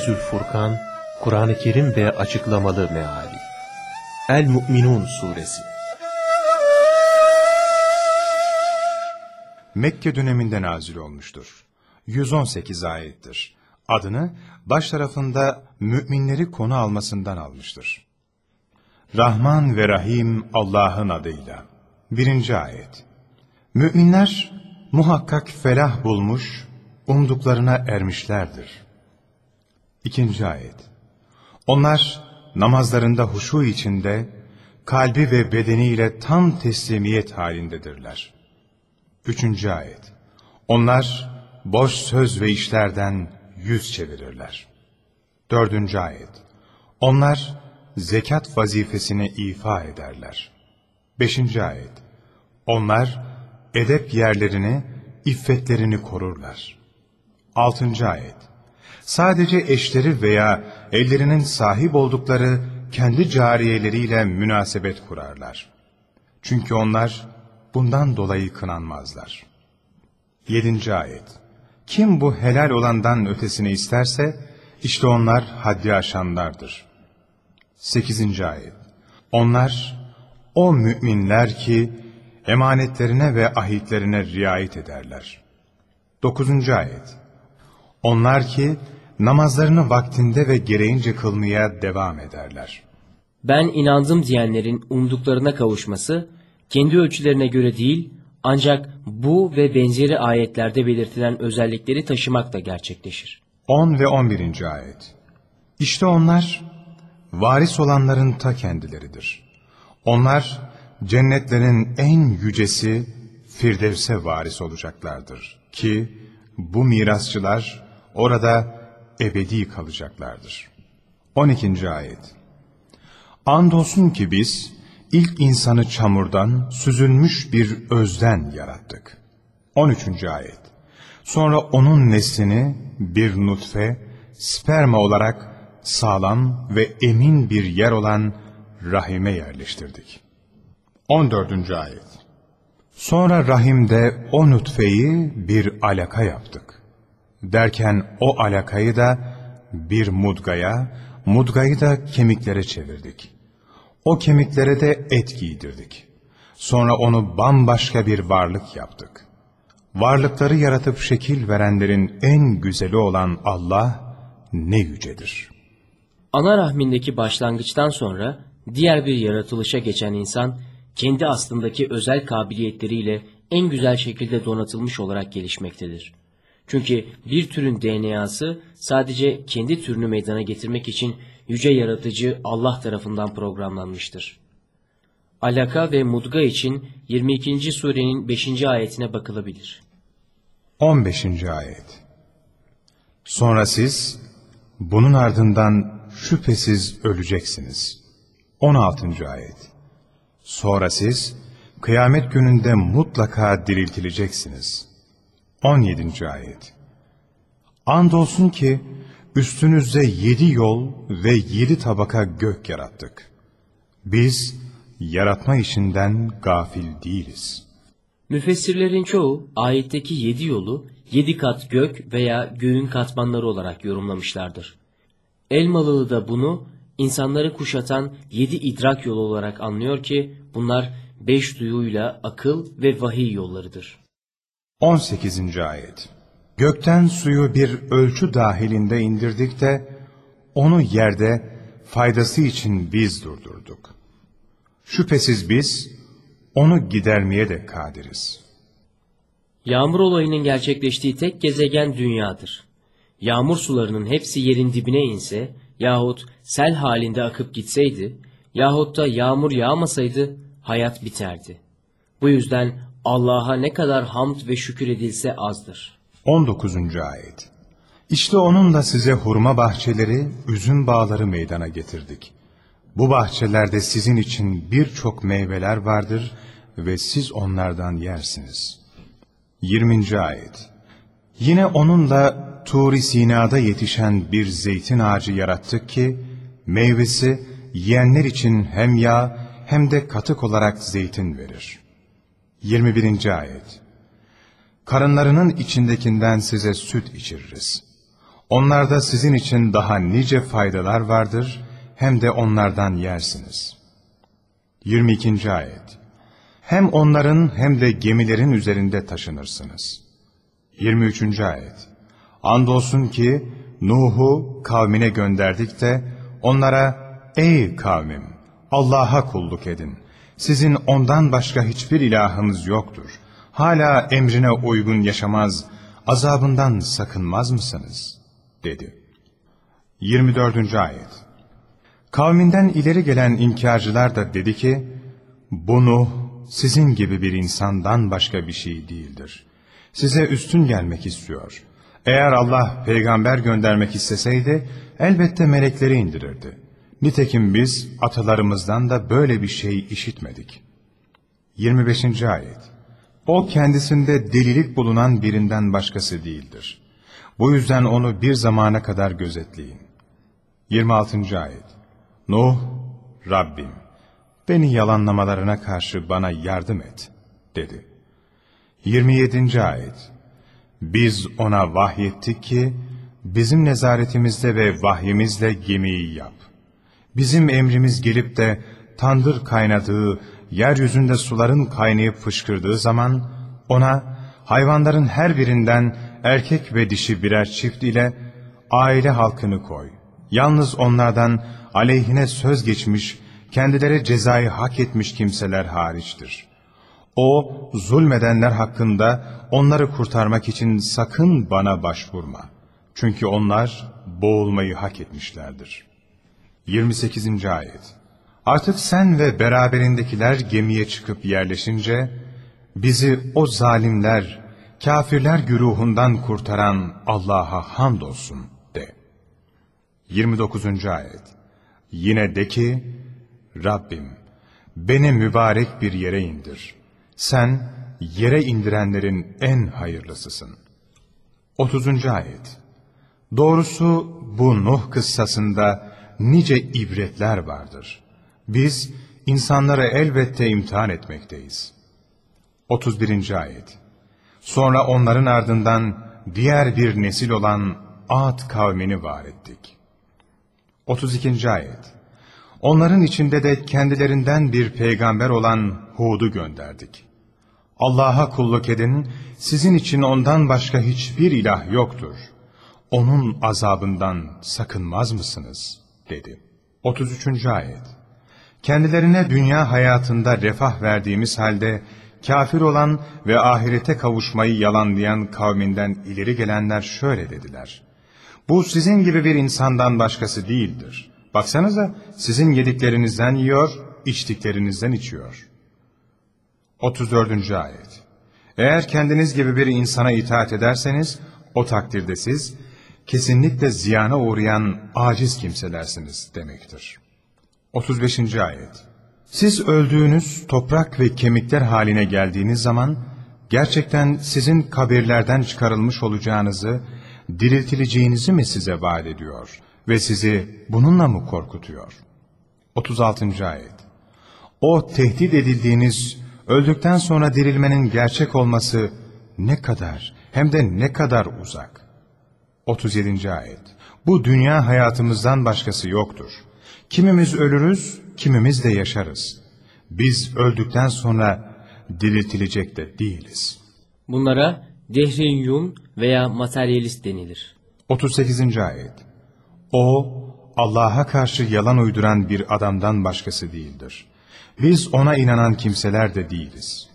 Tenzilül Furkan, Kur'an-ı Kerim ve açıklamalı meali. El-Mu'minun Suresi Mekke döneminde nazil olmuştur. 118 ayettir. Adını baş tarafında müminleri konu almasından almıştır. Rahman ve Rahim Allah'ın adıyla. Birinci ayet. Müminler muhakkak felah bulmuş, umduklarına ermişlerdir. İkinci ayet. Onlar namazlarında huşu içinde, kalbi ve bedeniyle tam teslimiyet halindedirler. Üçüncü ayet. Onlar boş söz ve işlerden yüz çevirirler. Dördüncü ayet. Onlar zekat vazifesini ifa ederler. Beşinci ayet. Onlar edep yerlerini, iffetlerini korurlar. Altıncı ayet. Sadece eşleri veya ellerinin sahip oldukları kendi cariyeleriyle münasebet kurarlar. Çünkü onlar bundan dolayı kınanmazlar. Yedinci ayet. Kim bu helal olandan ötesini isterse, işte onlar haddi aşanlardır. Sekizinci ayet. Onlar, o müminler ki, emanetlerine ve ahitlerine riayet ederler. Dokuzuncu ayet. Onlar ki, namazlarını vaktinde ve gereğince kılmaya devam ederler. Ben inandım diyenlerin umduklarına kavuşması, kendi ölçülerine göre değil, ancak bu ve benzeri ayetlerde belirtilen özellikleri taşımakla gerçekleşir. 10 ve 11. ayet. İşte onlar varis olanların ta kendileridir. Onlar cennetlerin en yücesi Firdevs'e varis olacaklardır ki bu mirasçılar orada ebedi kalacaklardır. 12. ayet. Andolsun ki biz ilk insanı çamurdan süzülmüş bir özden yarattık. 13. ayet. Sonra onun neslini bir nutfe, sperma olarak sağlam ve emin bir yer olan rahime yerleştirdik. 14. ayet. Sonra rahimde o nutfeyi bir alaka yaptık. Derken o alakayı da bir mudgaya, mudgayı da kemiklere çevirdik. O kemiklere de et giydirdik. Sonra onu bambaşka bir varlık yaptık. Varlıkları yaratıp şekil verenlerin en güzeli olan Allah ne yücedir. Ana rahmindeki başlangıçtan sonra diğer bir yaratılışa geçen insan kendi aslındaki özel kabiliyetleriyle en güzel şekilde donatılmış olarak gelişmektedir. Çünkü bir türün DNA'sı sadece kendi türünü meydana getirmek için yüce yaratıcı Allah tarafından programlanmıştır. Alaka ve mudga için 22. surenin 5. ayetine bakılabilir. 15. ayet Sonra siz bunun ardından şüphesiz öleceksiniz. 16. ayet Sonra siz kıyamet gününde mutlaka diriltileceksiniz. 17. ayet Andolsun ki üstünüzde yedi yol ve yedi tabaka gök yarattık. Biz yaratma işinden gafil değiliz. Müfessirlerin çoğu ayetteki yedi yolu yedi kat gök veya göğün katmanları olarak yorumlamışlardır. Elmalığı da bunu insanları kuşatan yedi idrak yolu olarak anlıyor ki bunlar beş duyuyla akıl ve vahiy yollarıdır. 18. ayet Gökten suyu bir ölçü dahilinde indirdik de onu yerde faydası için biz durdurduk. Şüphesiz biz onu gidermeye de kadiriz. Yağmur olayının gerçekleştiği tek gezegen dünyadır. Yağmur sularının hepsi yerin dibine inse yahut sel halinde akıp gitseydi yahut da yağmur yağmasaydı hayat biterdi. Bu yüzden Allah'a ne kadar hamd ve şükür edilse azdır. 19. ayet İşte onunla size hurma bahçeleri, üzüm bağları meydana getirdik. Bu bahçelerde sizin için birçok meyveler vardır ve siz onlardan yersiniz. 20. ayet Yine onunla Tur-i Sina'da yetişen bir zeytin ağacı yarattık ki, meyvesi yiyenler için hem yağ hem de katık olarak zeytin verir. 21. ayet Karınlarının içindekinden size süt içiririz. Onlarda sizin için daha nice faydalar vardır, hem de onlardan yersiniz. 22. Ayet Hem onların hem de gemilerin üzerinde taşınırsınız. 23. Ayet Andolsun ki Nuh'u kavmine gönderdik de onlara ''Ey kavmim, Allah'a kulluk edin. Sizin ondan başka hiçbir ilahınız yoktur. Hala emrine uygun yaşamaz, azabından sakınmaz mısınız?'' dedi. 24. Ayet Kavminden ileri gelen inkarcılar da dedi ki, bu Nuh sizin gibi bir insandan başka bir şey değildir. Size üstün gelmek istiyor. Eğer Allah peygamber göndermek isteseydi, elbette melekleri indirirdi. Nitekim biz atalarımızdan da böyle bir şey işitmedik. 25. Ayet O kendisinde delilik bulunan birinden başkası değildir. Bu yüzden onu bir zamana kadar gözetleyin. 26. Ayet Nuh, Rabbim, beni yalanlamalarına karşı bana yardım et, dedi. 27. Ayet Biz ona vahyettik ki, bizim nezaretimizde ve vahyimizle gemiyi yap. Bizim emrimiz gelip de tandır kaynadığı, yeryüzünde suların kaynayıp fışkırdığı zaman, ona hayvanların her birinden erkek ve dişi birer çift ile aile halkını koy. Yalnız onlardan aleyhine söz geçmiş, kendileri cezayı hak etmiş kimseler hariçtir. O, zulmedenler hakkında onları kurtarmak için sakın bana başvurma. Çünkü onlar boğulmayı hak etmişlerdir. 28. Ayet Artık sen ve beraberindekiler gemiye çıkıp yerleşince, bizi o zalimler, kafirler güruhundan kurtaran Allah'a hamdolsun de. 29. Ayet Yine de ki, Rabbim, beni mübarek bir yere indir. Sen, yere indirenlerin en hayırlısısın. 30. Ayet Doğrusu bu Nuh kıssasında nice ibretler vardır. Biz, insanları elbette imtihan etmekteyiz. 31. Ayet Sonra onların ardından diğer bir nesil olan Ad kavmini var ettik. 32. Ayet Onların içinde de kendilerinden bir peygamber olan Hud'u gönderdik. Allah'a kulluk edin, sizin için ondan başka hiçbir ilah yoktur. Onun azabından sakınmaz mısınız? Dedi. 33. Ayet Kendilerine dünya hayatında refah verdiğimiz halde, kafir olan ve ahirete kavuşmayı yalanlayan kavminden ileri gelenler şöyle dediler. Bu sizin gibi bir insandan başkası değildir. Baksanıza sizin yediklerinizden yiyor, içtiklerinizden içiyor. 34. Ayet Eğer kendiniz gibi bir insana itaat ederseniz, o takdirde siz, kesinlikle ziyana uğrayan aciz kimselersiniz demektir. 35. Ayet Siz öldüğünüz toprak ve kemikler haline geldiğiniz zaman, gerçekten sizin kabirlerden çıkarılmış olacağınızı, diriltileceğinizi mi size vaat ediyor ve sizi bununla mı korkutuyor? 36. Ayet O tehdit edildiğiniz, öldükten sonra dirilmenin gerçek olması ne kadar hem de ne kadar uzak. 37. Ayet Bu dünya hayatımızdan başkası yoktur. Kimimiz ölürüz, kimimiz de yaşarız. Biz öldükten sonra diriltilecek de değiliz. Bunlara dehriyyun veya materyalist denilir. 38. Ayet O, Allah'a karşı yalan uyduran bir adamdan başkası değildir. Biz ona inanan kimseler de değiliz.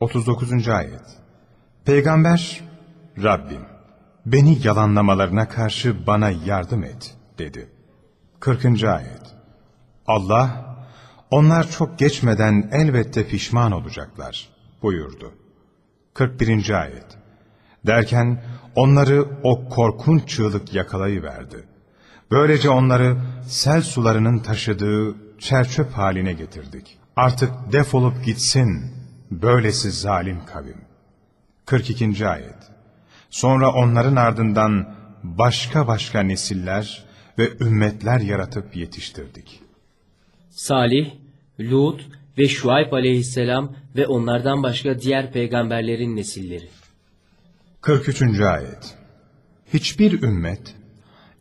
39. Ayet Peygamber, Rabbim, beni yalanlamalarına karşı bana yardım et, dedi. 40. Ayet Allah, onlar çok geçmeden elbette pişman olacaklar, buyurdu. 41. Ayet Derken onları o korkunç çığlık yakalayıverdi. Böylece onları sel sularının taşıdığı çerçöp haline getirdik. Artık defolup gitsin böylesi zalim kavim. 42. Ayet Sonra onların ardından başka başka nesiller ve ümmetler yaratıp yetiştirdik. Salih, Lut ve Şuayb aleyhisselam ve onlardan başka diğer peygamberlerin nesilleri. 43. Ayet Hiçbir ümmet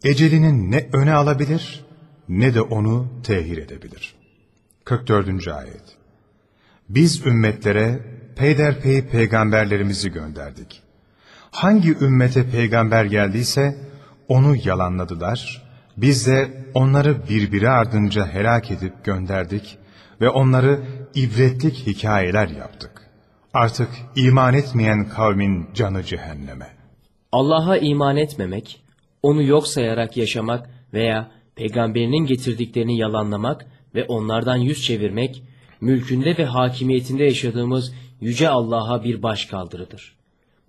ecelinin ne öne alabilir ne de onu tehir edebilir. 44. Ayet Biz ümmetlere peyderpey peygamberlerimizi gönderdik. Hangi ümmete peygamber geldiyse onu yalanladılar. Biz de onları birbiri ardınca helak edip gönderdik ve onları ibretlik hikayeler yaptık. Artık iman etmeyen kavmin canı cehenneme. Allah'a iman etmemek, onu yok sayarak yaşamak veya peygamberinin getirdiklerini yalanlamak ve onlardan yüz çevirmek, mülkünde ve hakimiyetinde yaşadığımız yüce Allah'a bir başkaldırıdır.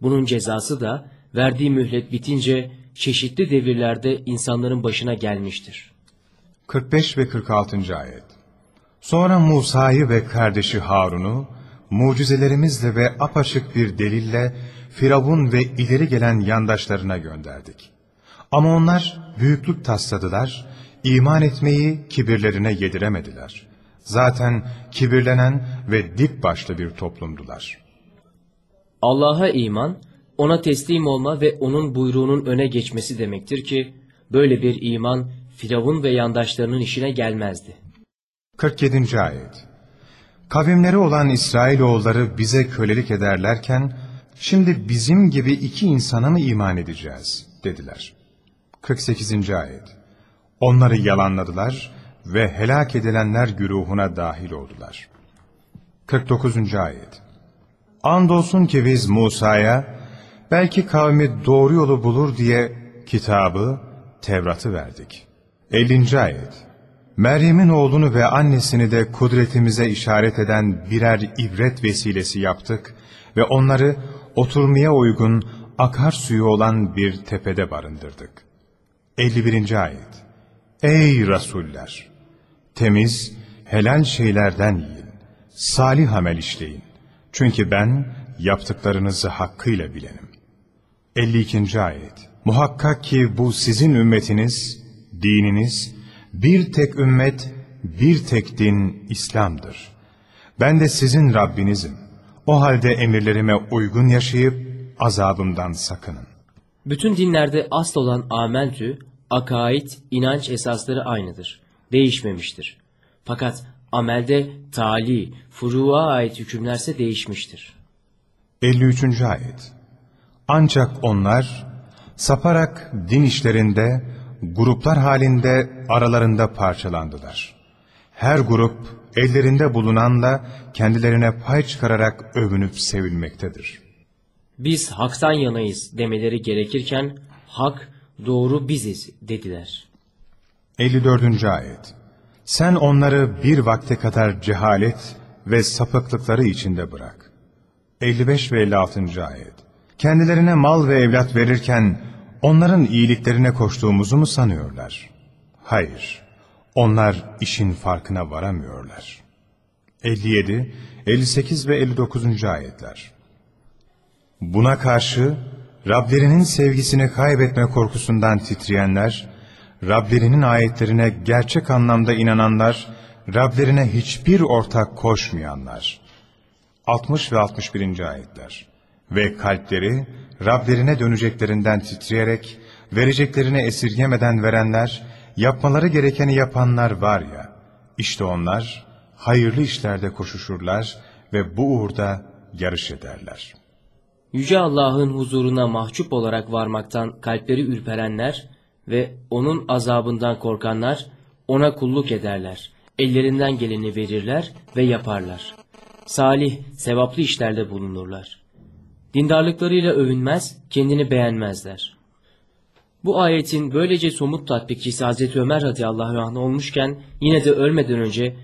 Bunun cezası da verdiği mühlet bitince çeşitli devirlerde insanların başına gelmiştir. 45 ve 46. ayet Sonra Musa'yı ve kardeşi Harun'u mucizelerimizle ve apaçık bir delille Firavun ve ileri gelen yandaşlarına gönderdik. Ama onlar büyüklük tasladılar, iman etmeyi kibirlerine yediremediler. Zaten kibirlenen ve dik başlı bir toplumdular. Allah'a iman, ona teslim olma ve onun buyruğunun öne geçmesi demektir ki, böyle bir iman Firavun ve yandaşlarının işine gelmezdi. 47. ayet Kavimleri olan İsrailoğulları bize kölelik ederlerken, şimdi bizim gibi iki insana mı iman edeceğiz? dediler. 48. ayet Onları yalanladılar ve helak edilenler güruhuna dahil oldular. 49. ayet Andolsun ki biz Musa'ya, belki kavmi doğru yolu bulur diye kitabı, Tevrat'ı verdik. 50. ayet Meryem'in oğlunu ve annesini de kudretimize işaret eden birer ibret vesilesi yaptık ve onları oturmaya uygun akarsuyu olan bir tepede barındırdık. 51. ayet Ey Rasuller! Temiz, helal şeylerden yiyin, salih amel işleyin. Çünkü ben yaptıklarınızı hakkıyla bilenim. 52. ayet Muhakkak ki bu sizin ümmetiniz, dininiz, bir tek ümmet, bir tek din İslam'dır. Ben de sizin Rabbinizim. O halde emirlerime uygun yaşayıp azabımdan sakının. Bütün dinlerde asıl olan amentü, akaid, inanç esasları aynıdır. Değişmemiştir. Fakat amelde tali, furuğa ait hükümlerse değişmiştir. 53. ayet Ancak onlar saparak din işlerinde gruplar halinde aralarında parçalandılar. Her grup ellerinde bulunanla kendilerine pay çıkararak övünüp sevilmektedir. Biz haktan yanayız demeleri gerekirken hak, doğru biziz dediler. 54. ayet Sen onları bir vakte kadar cehalet ve sapıklıkları içinde bırak. 55 ve 56. ayet Kendilerine mal ve evlat verirken onların iyiliklerine koştuğumuzu mu sanıyorlar? Hayır, onlar işin farkına varamıyorlar. 57, 58 ve 59. ayetler Buna karşı Rablerinin sevgisini kaybetme korkusundan titreyenler, Rablerinin ayetlerine gerçek anlamda inananlar, Rablerine hiçbir ortak koşmayanlar. 60 ve 61. ayetler Ve kalpleri Rablerine döneceklerinden titreyerek, vereceklerini esirgemeden verenler, yapmaları gerekeni yapanlar var ya, işte onlar hayırlı işlerde koşuşurlar ve bu uğurda yarış ederler. Yüce Allah'ın huzuruna mahcup olarak varmaktan kalpleri ürperenler ve O'nun azabından korkanlar O'na kulluk ederler. Ellerinden geleni verirler ve yaparlar. Salih, sevaplı işlerde bulunurlar. Dindarlıklarıyla övünmez, kendini beğenmezler. Bu ayetin böylece somut tatbikçisi Hazreti Ömer radıyallahu anh olmuşken yine de ölmeden önce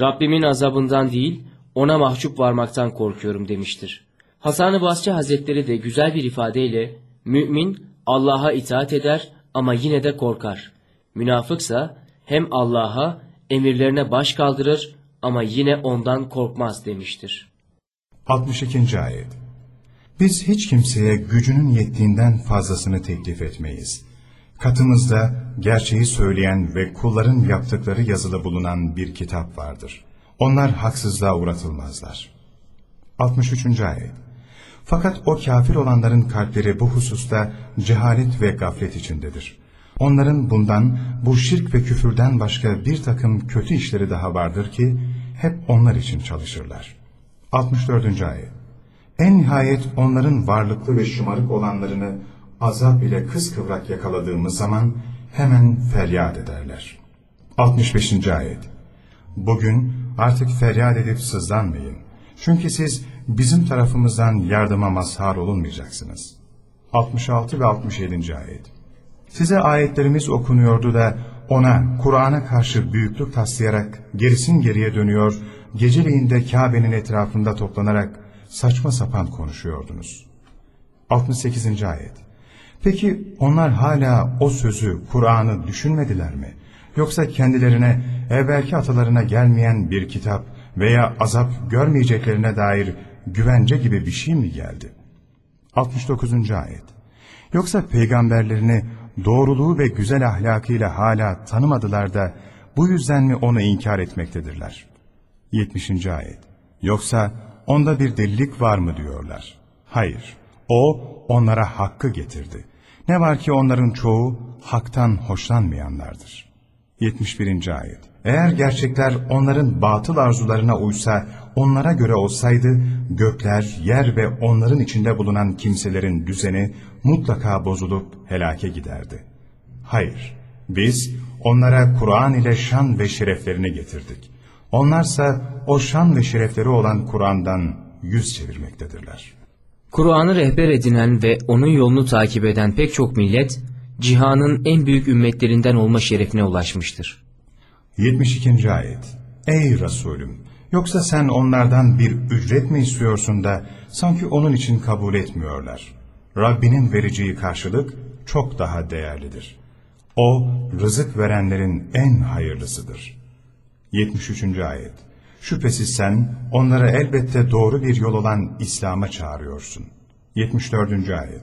Rabbimin azabından değil ona mahcup varmaktan korkuyorum demiştir. Hasan-ı Basri Hazretleri de güzel bir ifadeyle mümin Allah'a itaat eder ama yine de korkar. Münafıksa hem Allah'a emirlerine baş kaldırır ama yine ondan korkmaz demiştir. 62. ayet Biz hiç kimseye gücünün yettiğinden fazlasını teklif etmeyiz. Katımızda gerçeği söyleyen ve kulların yaptıkları yazılı bulunan bir kitap vardır. Onlar haksızlığa uğratılmazlar. 63. ayet Fakat o kafir olanların kalpleri bu hususta cehalet ve gaflet içindedir. Onların bundan, bu şirk ve küfürden başka bir takım kötü işleri daha vardır ki, hep onlar için çalışırlar. 64. Ayet En nihayet onların varlıklı ve şımarık olanlarını azap ile kıskıvrak yakaladığımız zaman hemen feryat ederler. 65. Ayet Bugün artık feryat edip sızlanmayın. Çünkü siz bizim tarafımızdan yardıma mazhar olunmayacaksınız. 66 ve 67. Ayet Size ayetlerimiz okunuyordu da ona, Kur'an'a karşı büyüklük taslayarak gerisin geriye dönüyor, geceliğin de Kabe'nin etrafında toplanarak saçma sapan konuşuyordunuz. 68. Ayet Peki onlar hala o sözü, Kur'an'ı düşünmediler mi? Yoksa kendilerine evvelki atalarına gelmeyen bir kitap veya azap görmeyeceklerine dair güvence gibi bir şey mi geldi? 69. Ayet Yoksa peygamberlerini doğruluğu ve güzel ahlakıyla hala tanımadılar da bu yüzden mi onu inkar etmektedirler? 70. Ayet Yoksa onda bir delilik var mı diyorlar? Hayır, o onlara hakkı getirdi. Ne var ki onların çoğu haktan hoşlanmayanlardır. 71. Ayet Eğer gerçekler onların batıl arzularına uysa, onlara göre olsaydı, gökler, yer ve onların içinde bulunan kimselerin düzeni mutlaka bozulup helake giderdi. Hayır, biz onlara Kur'an ile şan ve şereflerini getirdik. Onlarsa o şan ve şerefleri olan Kur'an'dan yüz çevirmektedirler. Kur'an'ı rehber edinen ve onun yolunu takip eden pek çok millet, cihanın en büyük ümmetlerinden olma şerefine ulaşmıştır. 72. Ayet Ey Resulüm! Yoksa sen onlardan bir ücret mi istiyorsun da sanki onun için kabul etmiyorlar? Rabbinin vereceği karşılık çok daha değerlidir. O, rızık verenlerin en hayırlısıdır. 73. Ayet Şüphesiz sen onlara elbette doğru bir yol olan İslam'a çağırıyorsun. 74. Ayet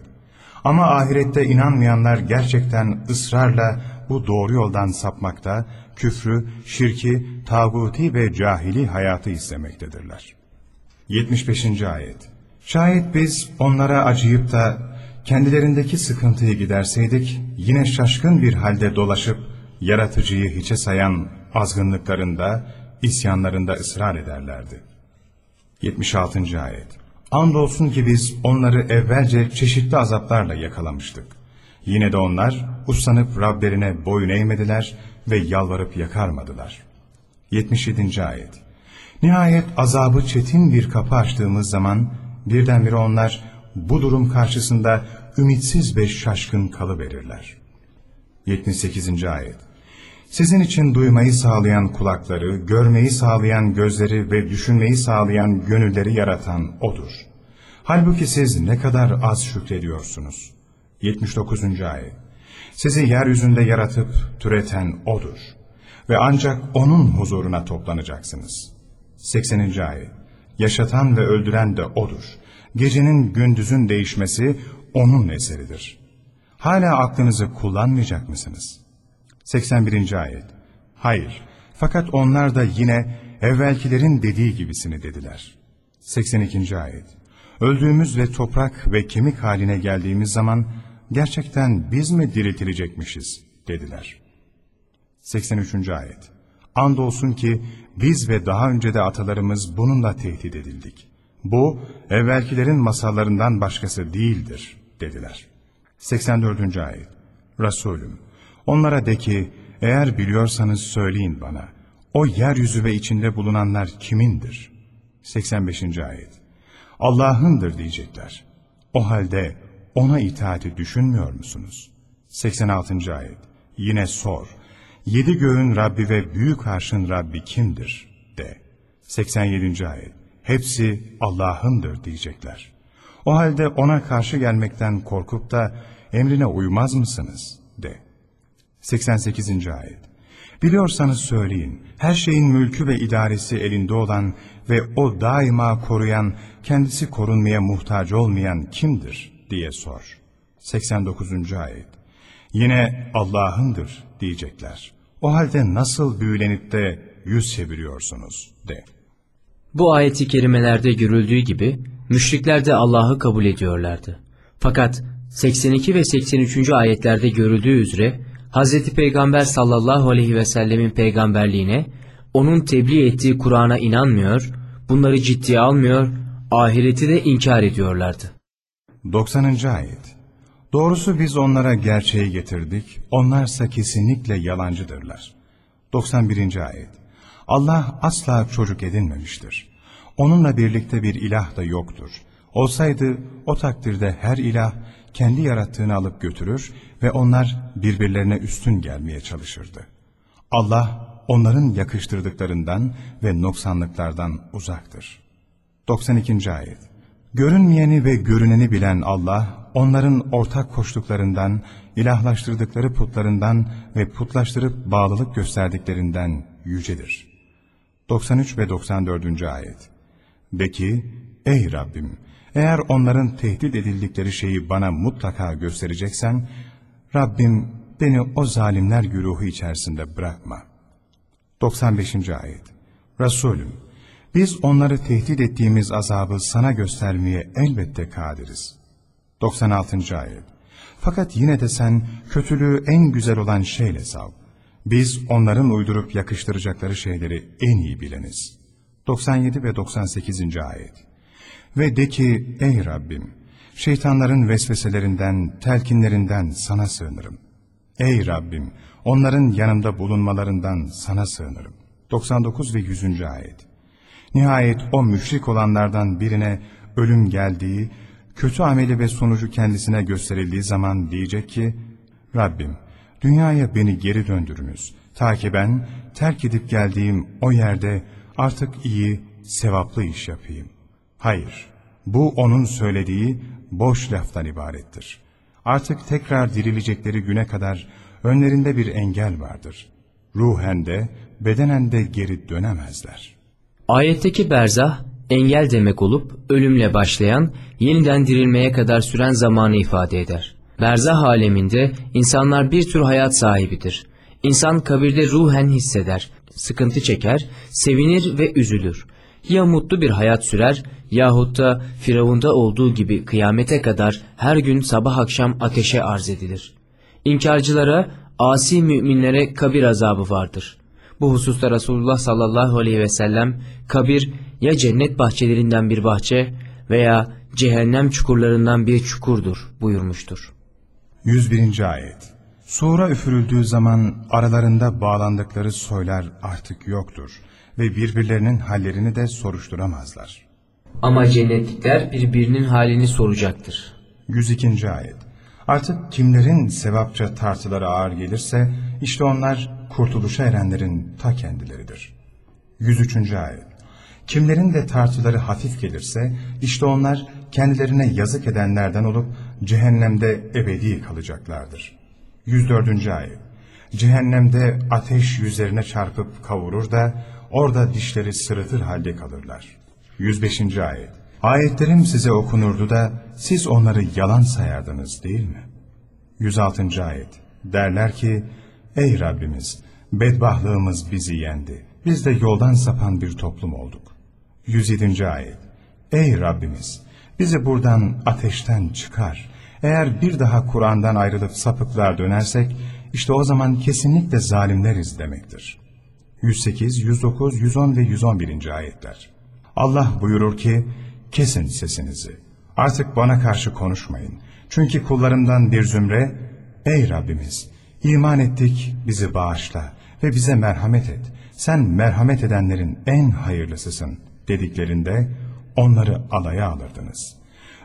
Ama ahirette inanmayanlar gerçekten ısrarla bu doğru yoldan sapmakta, küfrü, şirki, tağuti ve cahili hayatı istemektedirler. 75. Ayet Şayet biz onlara acıyıp da kendilerindeki sıkıntıyı giderseydik, yine şaşkın bir halde dolaşıp yaratıcıyı hiçe sayan azgınlıklarında, isyanlarında ısrar ederlerdi. 76. Ayet Andolsun ki biz onları evvelce çeşitli azaplarla yakalamıştık. Yine de onlar uslanıp Rablerine boyun eğmediler ve yalvarıp yakarmadılar. 77. Ayet Nihayet azabı çetin bir kapı açtığımız zaman birdenbire onlar bu durum karşısında ümitsiz ve şaşkın kalıverirler. 78. Ayet Sizin için duymayı sağlayan kulakları, görmeyi sağlayan gözleri ve düşünmeyi sağlayan gönülleri yaratan O'dur. Halbuki siz ne kadar az şükrediyorsunuz. 79. Ayet Sizi yeryüzünde yaratıp türeten O'dur. Ve ancak O'nun huzuruna toplanacaksınız. 80. Ayet Yaşatan ve öldüren de O'dur. Gecenin gündüzün değişmesi O'nun eseridir. Hala aklınızı kullanmayacak mısınız? 81. Ayet Hayır, fakat onlar da yine evvelkilerin dediği gibisini dediler. 82. Ayet Öldüğümüz ve toprak ve kemik haline geldiğimiz zaman gerçekten biz mi diriltilecekmişiz dediler. 83. Ayet Andolsun ki biz ve daha önce de atalarımız bununla tehdit edildik. Bu evvelkilerin masallarından başkası değildir dediler. 84. Ayet Resulüm onlara de ki eğer biliyorsanız söyleyin bana o yeryüzü ve içinde bulunanlar kimindir? 85. Ayet Allah'ındır diyecekler. O halde ona itaati düşünmüyor musunuz? 86. Ayet Yine sor. Yedi göğün Rabbi ve büyük arşın Rabbi kimdir? De. 87. Ayet Hepsi Allah'ındır diyecekler. O halde ona karşı gelmekten korkup da emrine uymaz mısınız? De. 88. Ayet Biliyorsanız söyleyin, her şeyin mülkü ve idaresi elinde olan ve o daima koruyan, kendisi korunmaya muhtaç olmayan kimdir diye sor. 89. Ayet Yine Allah'ındır diyecekler. O halde nasıl büyülenip de yüz çeviriyorsunuz de. Bu ayeti kerimelerde görüldüğü gibi Müşrikler de Allah'ı kabul ediyorlardı. Fakat 82 ve 83. ayetlerde görüldüğü üzere Hz. Peygamber sallallahu aleyhi ve sellemin peygamberliğine, onun tebliğ ettiği Kur'an'a inanmıyor, bunları ciddiye almıyor, ahireti de inkar ediyorlardı. 90. Ayet Doğrusu biz onlara gerçeği getirdik, onlarsa kesinlikle yalancıdırlar. 91. Ayet Allah asla çocuk edinmemiştir. Onunla birlikte bir ilah da yoktur. Olsaydı o takdirde her ilah kendi yarattığını alıp götürür ve onlar birbirlerine üstün gelmeye çalışırdı. Allah onların yakıştırdıklarından ve noksanlıklardan uzaktır. 92. Ayet Görünmeyeni ve görüneni bilen Allah, onların ortak koştuklarından, ilahlaştırdıkları putlarından ve putlaştırıp bağlılık gösterdiklerinden yücedir. 93 ve 94. Ayet De ki, ey Rabbim, eğer onların tehdit edildikleri şeyi bana mutlaka göstereceksen, Rabbim beni o zalimler güruhu içerisinde bırakma. 95. Ayet Resulüm, biz onları tehdit ettiğimiz azabı sana göstermeye elbette kadiriz. 96. Ayet Fakat yine de sen kötülüğü en güzel olan şeyle sav. Biz onların uydurup yakıştıracakları şeyleri en iyi bileniz. 97 ve 98. Ayet Ve de ki ey Rabbim şeytanların vesveselerinden, telkinlerinden sana sığınırım. Ey Rabbim onların yanımda bulunmalarından sana sığınırım. 99 ve 100. Ayet Nihayet o müşrik olanlardan birine ölüm geldiği, kötü ameli ve sonucu kendisine gösterildiği zaman diyecek ki, Rabbim, dünyaya beni geri döndürünüz, ta ki ben terk edip geldiğim o yerde artık iyi, sevaplı iş yapayım. Hayır, bu onun söylediği boş laftan ibarettir. Artık tekrar dirilecekleri güne kadar önlerinde bir engel vardır. Ruhen de, bedenen de geri dönemezler.'' Ayetteki berzah, engel demek olup ölümle başlayan, yeniden dirilmeye kadar süren zamanı ifade eder. Berzah aleminde insanlar bir tür hayat sahibidir. İnsan kabirde ruhen hisseder, sıkıntı çeker, sevinir ve üzülür. Ya mutlu bir hayat sürer yahut da Firavun'da olduğu gibi kıyamete kadar her gün sabah akşam ateşe arz edilir. İnkarcılara, asi müminlere kabir azabı vardır.'' Bu hususta Resulullah sallallahu aleyhi ve sellem kabir ya cennet bahçelerinden bir bahçe veya cehennem çukurlarından bir çukurdur buyurmuştur. 101. Ayet Sura üfürüldüğü zaman aralarında bağlandıkları soylar artık yoktur ve birbirlerinin hallerini de soruşturamazlar. Ama cennetlikler birbirinin halini soracaktır. 102. Ayet Artık kimlerin sevapça tartıları ağır gelirse işte onlar kurtuluşa erenlerin ta kendileridir. 103. Ayet Kimlerin de tartıları hafif gelirse işte onlar kendilerine yazık edenlerden olup cehennemde ebedi kalacaklardır. 104. Ayet Cehennemde ateş yüzlerine çarpıp kavurur da orada dişleri sırıtır halde kalırlar. 105. Ayet Ayetlerim size okunurdu da siz onları yalan sayardınız değil mi? 106. Ayet Derler ki Ey Rabbimiz bedbahlığımız bizi yendi. Biz de yoldan sapan bir toplum olduk. 107. Ayet Ey Rabbimiz bizi buradan ateşten çıkar. Eğer bir daha Kur'an'dan ayrılıp sapıklar dönersek işte o zaman kesinlikle zalimleriz demektir. 108, 109, 110 ve 111. ayetler. Allah buyurur ki kesin sesinizi. Artık bana karşı konuşmayın. Çünkü kullarımdan bir zümre, ey Rabbimiz, iman ettik, bizi bağışla ve bize merhamet et. Sen merhamet edenlerin en hayırlısısın dediklerinde onları alaya alırdınız.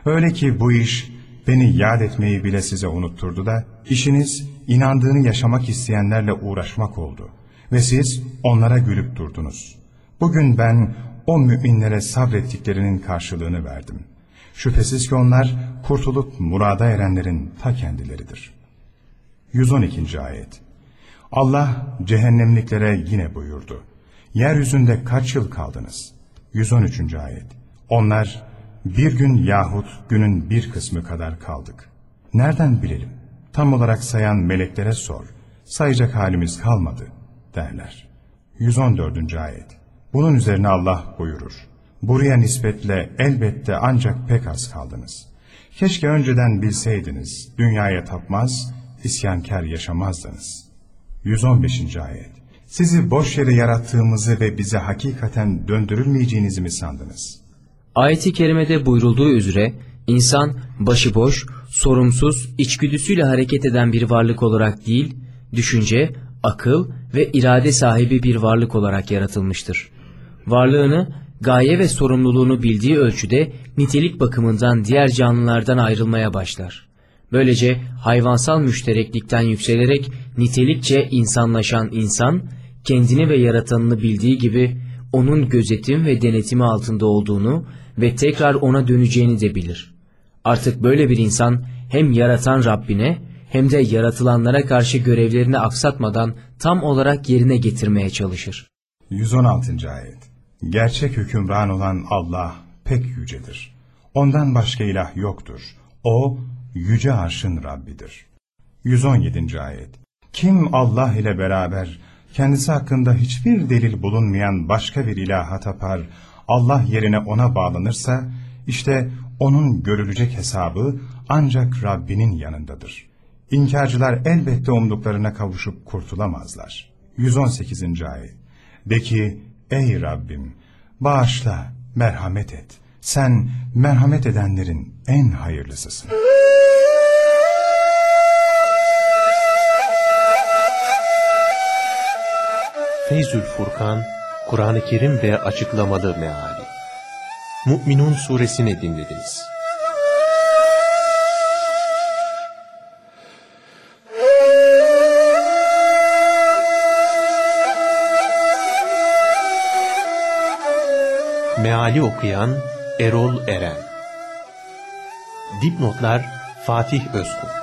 Öyle ki bu iş beni yad etmeyi bile size unutturdu da işiniz inandığını yaşamak isteyenlerle uğraşmak oldu. Ve siz onlara gülüp durdunuz. Bugün ben o müminlere sabrettiklerinin karşılığını verdim. Şüphesiz ki onlar kurtulup murada erenlerin ta kendileridir. 112. Ayet Allah cehennemliklere yine buyurdu. Yeryüzünde kaç yıl kaldınız? 113. Ayet Onlar bir gün yahut günün bir kısmı kadar kaldık. Nereden bilelim? Tam olarak sayan meleklere sor. Sayacak halimiz kalmadı derler. 114. Ayet bunun üzerine Allah buyurur. Buraya nispetle elbette ancak pek az kaldınız. Keşke önceden bilseydiniz, dünyaya tapmaz, isyankar yaşamazdınız. 115. Ayet Sizi boş yere yarattığımızı ve bize hakikaten döndürülmeyeceğinizi mi sandınız? Ayet-i kerimede buyrulduğu üzere insan başıboş, sorumsuz, içgüdüsüyle hareket eden bir varlık olarak değil, düşünce, akıl ve irade sahibi bir varlık olarak yaratılmıştır. Varlığını, gaye ve sorumluluğunu bildiği ölçüde nitelik bakımından diğer canlılardan ayrılmaya başlar. Böylece hayvansal müştereklikten yükselerek nitelikçe insanlaşan insan, kendini ve yaratanını bildiği gibi onun gözetim ve denetimi altında olduğunu ve tekrar ona döneceğini de bilir. Artık böyle bir insan hem yaratan Rabbine hem de yaratılanlara karşı görevlerini aksatmadan tam olarak yerine getirmeye çalışır. 116. Ayet Gerçek hükümran olan Allah pek yücedir. Ondan başka ilah yoktur. O, yüce arşın Rabbidir. 117. Ayet Kim Allah ile beraber kendisi hakkında hiçbir delil bulunmayan başka bir ilaha tapar, Allah yerine ona bağlanırsa, işte onun görülecek hesabı ancak Rabbinin yanındadır. İnkarcılar elbette umduklarına kavuşup kurtulamazlar. 118. Ayet De ki, ey Rabbim, bağışla, merhamet et. Sen merhamet edenlerin en hayırlısısın. Feyzül Furkan, Kur'an-ı Kerim ve açıklamalı meali. Mü'minun suresini dinlediniz. Meali okuyan Erol Eren Dipnotlar Fatih Özkul